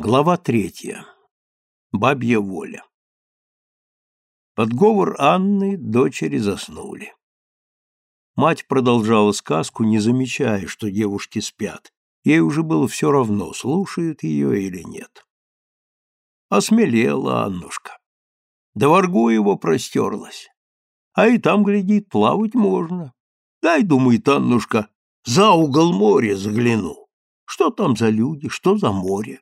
Глава третья. Бабья воля. Подговор Анны дочери заснули. Мать продолжала сказку, не замечая, что девушки спят. Ей уже было все равно, слушают ее или нет. Осмелела Аннушка. До воргу его простерлась. А и там, глядит, плавать можно. Дай, думает Аннушка, за угол моря загляну. Что там за люди, что за море?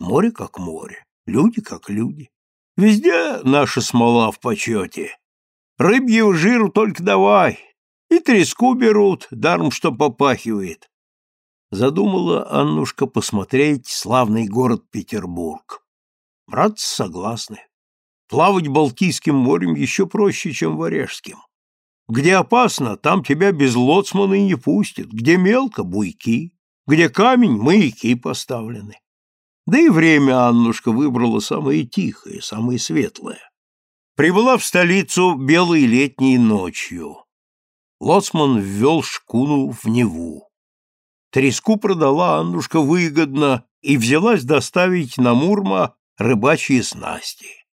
Море как море, люди как люди. Везде наша смола в почете. Рыбьего жиру только давай. И треску берут, даром что попахивает. Задумала Аннушка посмотреть славный город Петербург. Братцы согласны. Плавать Балтийским морем еще проще, чем Варежским. Где опасно, там тебя без лоцмана и не пустят. Где мелко — буйки. Где камень — маяки поставлены. Да и время Аннушка выбрала самое тихое, самое светлое. Прибыла в столицу белой летней ночью. Лоцман ввел шкуну в Неву. Треску продала Аннушка выгодно и взялась доставить на Мурма рыбачьи снасти.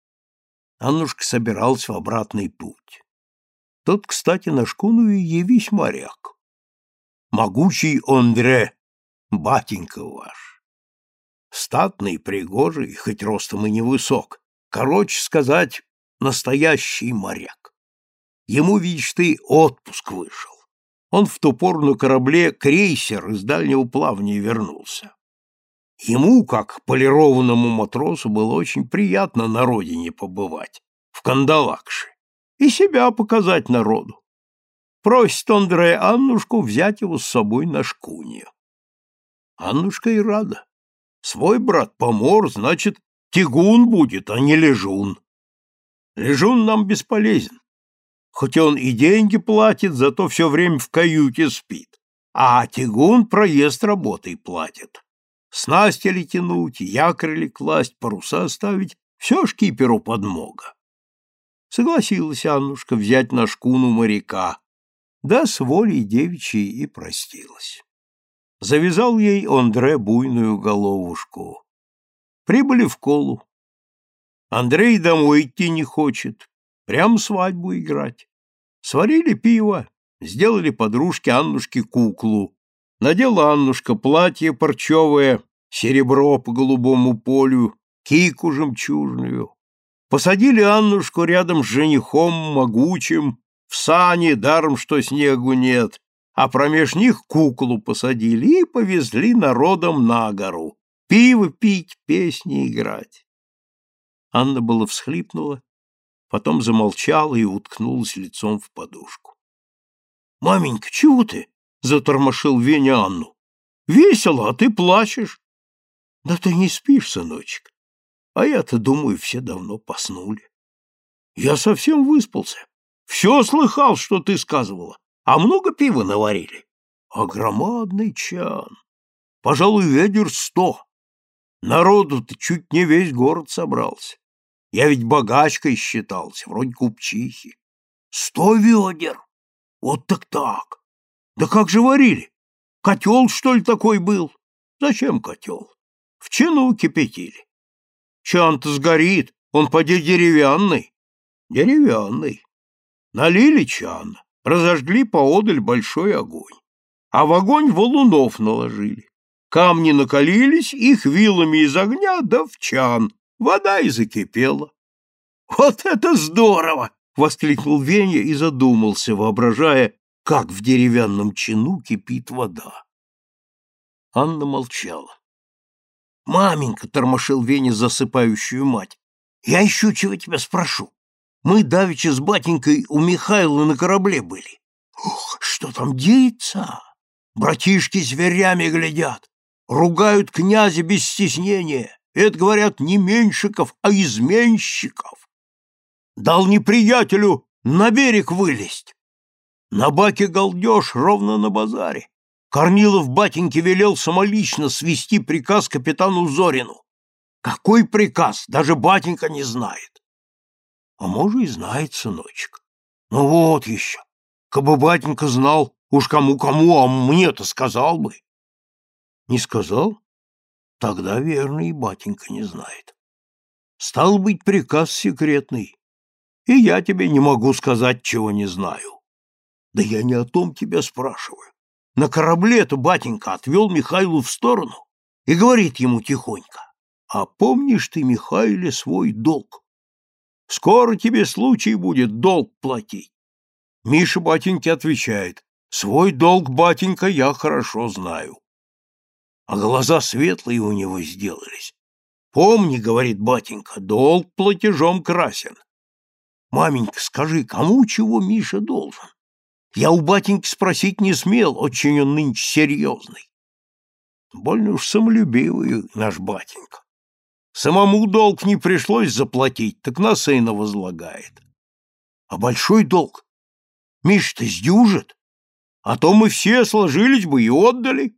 Аннушка собиралась в обратный путь. Тот, кстати, на шкуну и явись моряк. Могучий Ондре, батенька ваш статный, пригожий, хоть ростом и невысок, короче сказать, настоящий моряк. Ему, видишь ты, отпуск вышел. Он в ту пору на корабле крейсер из дальнего плавания вернулся. Ему, как полированному матросу, было очень приятно на родине побывать, в Кандалакше, и себя показать народу. Просит Андре Аннушку взять его с собой на шкуне. Аннушка и рада. Свой брат помор, значит, тягун будет, а не лежун. Лежун нам бесполезен. Хоть он и деньги платит, зато все время в каюте спит. А тягун проезд работой платит. Снасти ли тянуть, якорь ли класть, паруса ставить — все шкиперу подмога. Согласилась Аннушка взять на шкуну моряка, да с волей девичьей и простилась. Завязал ей Андре буйную головушку. Прибыли в колу. Андрей домой идти не хочет, прям свадьбу играть. Сварили пиво, сделали подружке Аннушке куклу. Надела Аннушка платье парчевое, серебро по голубому полю, кику жемчужную. Посадили Аннушку рядом с женихом могучим, в сане, даром что снегу нет, а промеж них куклу посадили и повезли народом на гору, пиво пить, песни играть. Анна было всхлипнула, потом замолчала и уткнулась лицом в подушку. — Маменька, чего ты? — затормошил Веня Анну. — Весело, а ты плачешь. — Да ты не спишь, сыночек. А я-то, думаю, все давно поснули. Я совсем выспался. Все слыхал, что ты сказывала. А много пива наварили? А чан. Пожалуй, ведер сто. Народу-то чуть не весь город собрался. Я ведь богачкой считался, вроде купчихи. Сто ведер. Вот так так. Да как же варили? Котел, что ли, такой был? Зачем котел? В чину кипятили. Чан-то сгорит, он поди деревянный. Деревянный. Налили чан, разожгли поодаль большой огонь, а в огонь валунов наложили. Камни накалились, их вилами из огня да в чан, вода и закипела. «Вот это здорово!» — воскликнул Веня и задумался, воображая, как в деревянном чину кипит вода. Анна молчала. «Маменька!» — тормошил Веня засыпающую мать. «Я еще чего тебя спрошу. Мы давеча с батенькой у Михайла на корабле были. Ух, что там деется? Братишки зверями глядят, ругают князя без стеснения. Это, говорят, не меньшиков, а изменщиков. Дал неприятелю на берег вылезть. На баке галдеж ровно на базаре. Корнилов батеньке велел самолично свести приказ капитану Зорину. Какой приказ, даже батенька не знает. А может, и знает, сыночек. Ну вот еще. Кабы батенька знал, уж кому-кому, а мне-то сказал бы. Не сказал? Тогда верно и батенька не знает. Стал быть приказ секретный, и я тебе не могу сказать, чего не знаю. Да я не о том тебя спрашиваю. На корабле-то батенька отвел Михайлу в сторону и говорит ему тихонько, «А помнишь ты, Михайле, свой долг? Скоро тебе случай будет долг платить». Миша батеньке отвечает, «Свой долг, батенька, я хорошо знаю». А глаза светлые у него сделались. «Помни, — говорит батенька, — долг платежом красен. Маменька, скажи, кому чего Миша должен? Я у батеньки спросить не смел, очень он нынче серьезный. Больно уж самолюбивый наш батенька. Самому долг не пришлось заплатить, так на сына возлагает. А большой долг? Миш-то сдюжит, а то мы все сложились бы и отдали.